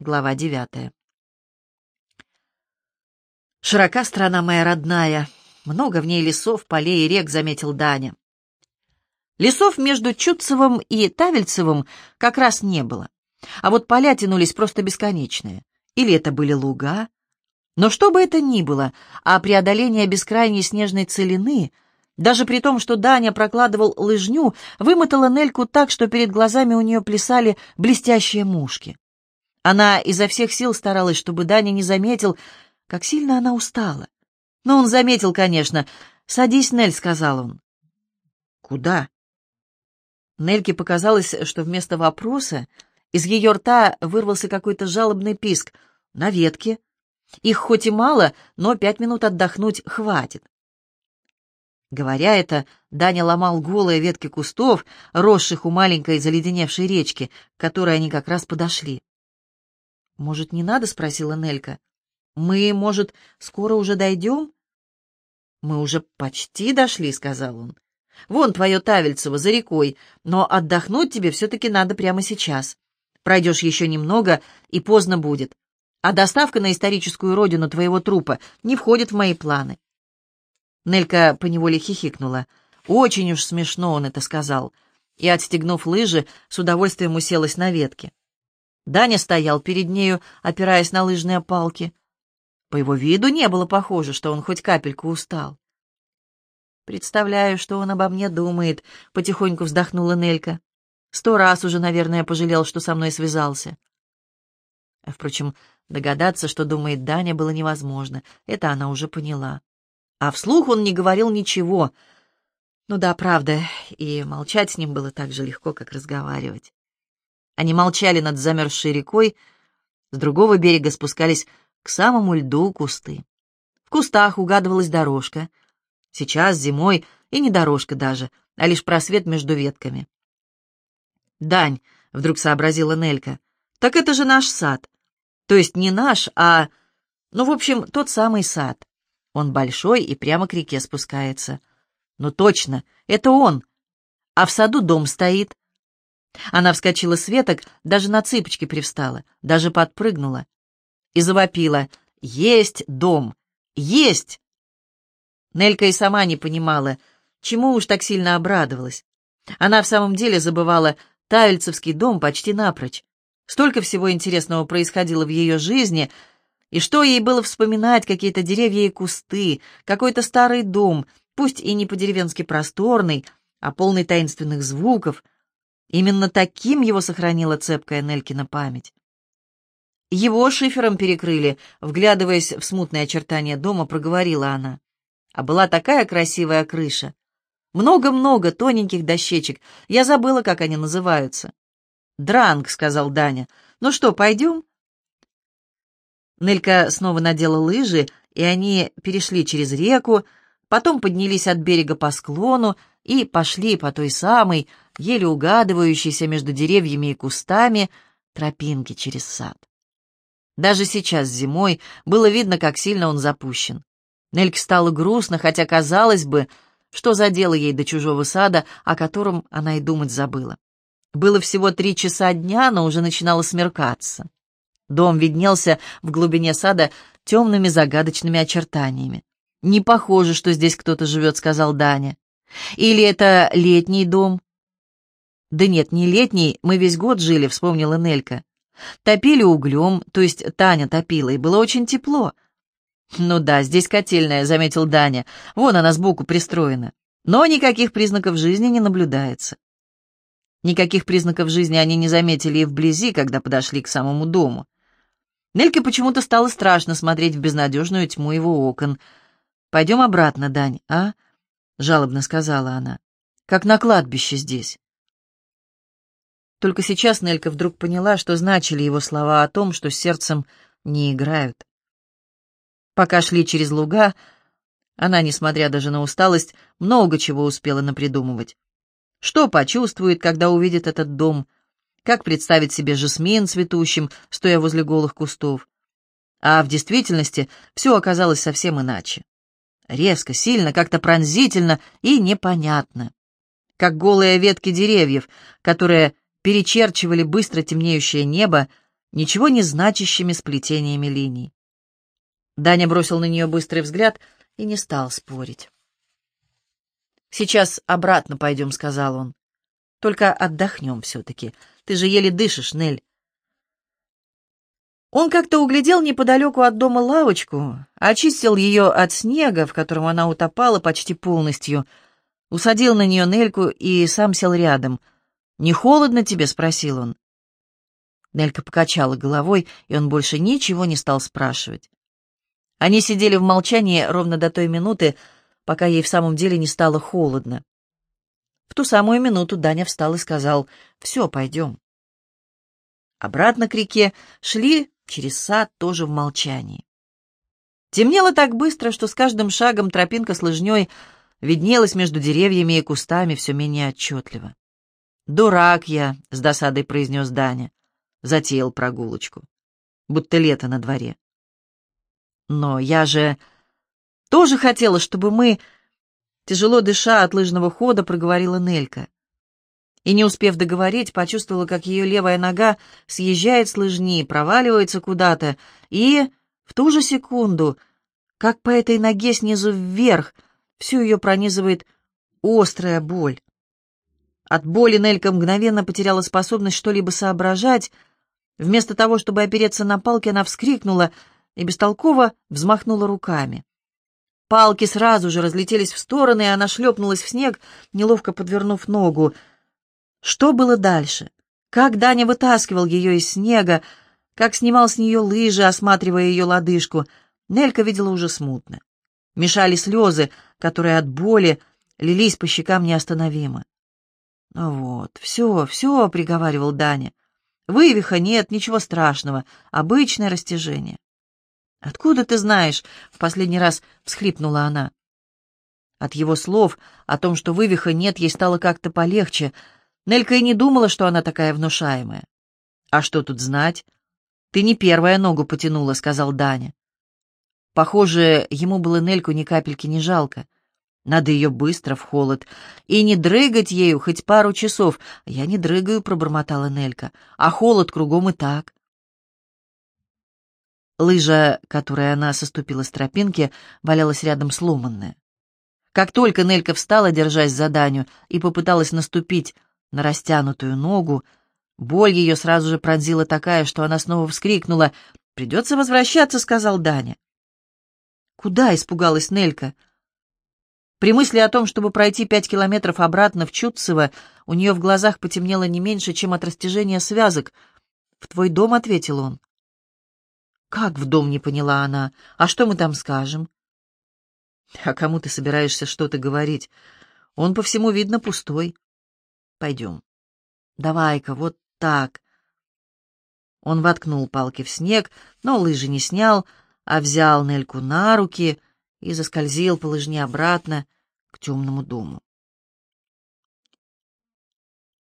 Глава девятая. «Широка страна моя родная, много в ней лесов, полей и рек», — заметил Даня. Лесов между Чудцевым и Тавельцевым как раз не было, а вот поля тянулись просто бесконечные. Или это были луга? Но что бы это ни было, а преодоление бескрайней снежной целины, даже при том, что Даня прокладывал лыжню, вымотала Нельку так, что перед глазами у нее плясали блестящие мушки. Она изо всех сил старалась, чтобы Даня не заметил, как сильно она устала. Но он заметил, конечно. «Садись, Нель», — сказал он. «Куда?» Нельке показалось, что вместо вопроса из ее рта вырвался какой-то жалобный писк. «На ветке. Их хоть и мало, но пять минут отдохнуть хватит». Говоря это, Даня ломал голые ветки кустов, росших у маленькой заледеневшей речки, к которой они как раз подошли. «Может, не надо?» — спросила Нелька. «Мы, может, скоро уже дойдем?» «Мы уже почти дошли», — сказал он. «Вон твое Тавельцево, за рекой, но отдохнуть тебе все-таки надо прямо сейчас. Пройдешь еще немного, и поздно будет. А доставка на историческую родину твоего трупа не входит в мои планы». Нелька поневоле хихикнула. Очень уж смешно он это сказал. И, отстегнув лыжи, с удовольствием уселась на ветке. Даня стоял перед нею, опираясь на лыжные палки. По его виду не было похоже, что он хоть капельку устал. «Представляю, что он обо мне думает», — потихоньку вздохнула Нелька. «Сто раз уже, наверное, пожалел, что со мной связался». А, впрочем, догадаться, что думает Даня, было невозможно. Это она уже поняла. А вслух он не говорил ничего. Ну да, правда, и молчать с ним было так же легко, как разговаривать. Они молчали над замерзшей рекой, с другого берега спускались к самому льду кусты. В кустах угадывалась дорожка. Сейчас, зимой, и не дорожка даже, а лишь просвет между ветками. «Дань», — вдруг сообразила Нелька, — «так это же наш сад. То есть не наш, а... Ну, в общем, тот самый сад. Он большой и прямо к реке спускается. Ну, точно, это он. А в саду дом стоит, она вскочила с веток, даже на цыпочки привстала, даже подпрыгнула и завопила «Есть дом! Есть!» Нелька и сама не понимала, чему уж так сильно обрадовалась. Она в самом деле забывала Тавельцевский дом почти напрочь. Столько всего интересного происходило в ее жизни, и что ей было вспоминать какие-то деревья и кусты, какой-то старый дом, пусть и не по-деревенски просторный, а полный таинственных звуков — Именно таким его сохранила цепкая Нелькина память. Его шифером перекрыли, вглядываясь в смутные очертания дома, проговорила она. А была такая красивая крыша. Много-много тоненьких дощечек. Я забыла, как они называются. «Дранг», — сказал Даня. «Ну что, пойдем?» Нелька снова надела лыжи, и они перешли через реку, потом поднялись от берега по склону и пошли по той самой, еле угадывающейся между деревьями и кустами, тропинке через сад. Даже сейчас, зимой, было видно, как сильно он запущен. Нельке стало грустно, хотя казалось бы, что за дело ей до чужого сада, о котором она и думать забыла. Было всего три часа дня, но уже начинало смеркаться. Дом виднелся в глубине сада темными загадочными очертаниями. «Не похоже, что здесь кто-то живет», — сказал Даня. «Или это летний дом?» «Да нет, не летний, мы весь год жили», — вспомнила Нелька. «Топили углем, то есть Таня топила, и было очень тепло». «Ну да, здесь котельная», — заметил Даня. «Вон она сбоку пристроена. Но никаких признаков жизни не наблюдается». Никаких признаков жизни они не заметили и вблизи, когда подошли к самому дому. Нельке почему-то стало страшно смотреть в безнадежную тьму его окон. «Пойдем обратно, Дань, а?» — жалобно сказала она. «Как на кладбище здесь». Только сейчас Нелька вдруг поняла, что значили его слова о том, что с сердцем не играют. Пока шли через луга, она, несмотря даже на усталость, много чего успела напридумывать. Что почувствует, когда увидит этот дом, как представить себе жасмин цветущим, стоя возле голых кустов. А в действительности все оказалось совсем иначе. Резко, сильно, как-то пронзительно и непонятно. Как голые ветки деревьев, которые перечерчивали быстро темнеющее небо, ничего не значащими сплетениями линий. Даня бросил на нее быстрый взгляд и не стал спорить. «Сейчас обратно пойдем», — сказал он. «Только отдохнем все-таки. Ты же еле дышишь, Нель». Он как-то углядел неподалеку от дома лавочку, очистил ее от снега, в котором она утопала почти полностью, усадил на нее Нельку и сам сел рядом. «Не холодно тебе?» — спросил он. Нелька покачала головой, и он больше ничего не стал спрашивать. Они сидели в молчании ровно до той минуты, пока ей в самом деле не стало холодно. В ту самую минуту Даня встал и сказал «Все, пойдем». Обратно к реке шли через сад тоже в молчании. Темнело так быстро, что с каждым шагом тропинка с лыжней виднелась между деревьями и кустами все менее отчетливо. «Дурак я», — с досадой произнес Даня, затеял прогулочку, будто лето на дворе. «Но я же тоже хотела, чтобы мы...» Тяжело дыша от лыжного хода, проговорила Нелька и, не успев договорить, почувствовала, как ее левая нога съезжает с лыжни, проваливается куда-то, и в ту же секунду, как по этой ноге снизу вверх, всю ее пронизывает острая боль. От боли Нелька мгновенно потеряла способность что-либо соображать. Вместо того, чтобы опереться на палки, она вскрикнула и бестолково взмахнула руками. Палки сразу же разлетелись в стороны, и она шлепнулась в снег, неловко подвернув ногу — что было дальше? Как Даня вытаскивал ее из снега, как снимал с нее лыжи, осматривая ее лодыжку, Нелька видела уже смутно. Мешали слезы, которые от боли лились по щекам неостановимо. «Ну вот, все, все», — приговаривал Даня. «Вывиха нет, ничего страшного, обычное растяжение». «Откуда ты знаешь?» — в последний раз всхлипнула она. От его слов о том, что вывиха нет, ей стало как-то полегче — Нелька и не думала, что она такая внушаемая. «А что тут знать?» «Ты не первая ногу потянула», — сказал Даня. Похоже, ему было Нельку ни капельки не жалко. Надо ее быстро в холод. И не дрыгать ею хоть пару часов. Я не дрыгаю, пробормотала Нелька. А холод кругом и так. Лыжа, которой она соступила с тропинки, валялась рядом сломанная. Как только Нелька встала, держась за Даню, и попыталась наступить на растянутую ногу. Боль ее сразу же пронзила такая, что она снова вскрикнула. «Придется возвращаться», — сказал Даня. «Куда?» — испугалась Нелька. При мысли о том, чтобы пройти пять километров обратно в Чутцево, у нее в глазах потемнело не меньше, чем от растяжения связок. «В твой дом», — ответил он. «Как в дом?» — не поняла она. «А что мы там скажем?» «А кому ты собираешься что-то говорить? Он по всему видно пустой». Пойдем. Давай-ка, вот так. Он воткнул палки в снег, но лыжи не снял, а взял Нельку на руки и заскользил по лыжне обратно к темному дому.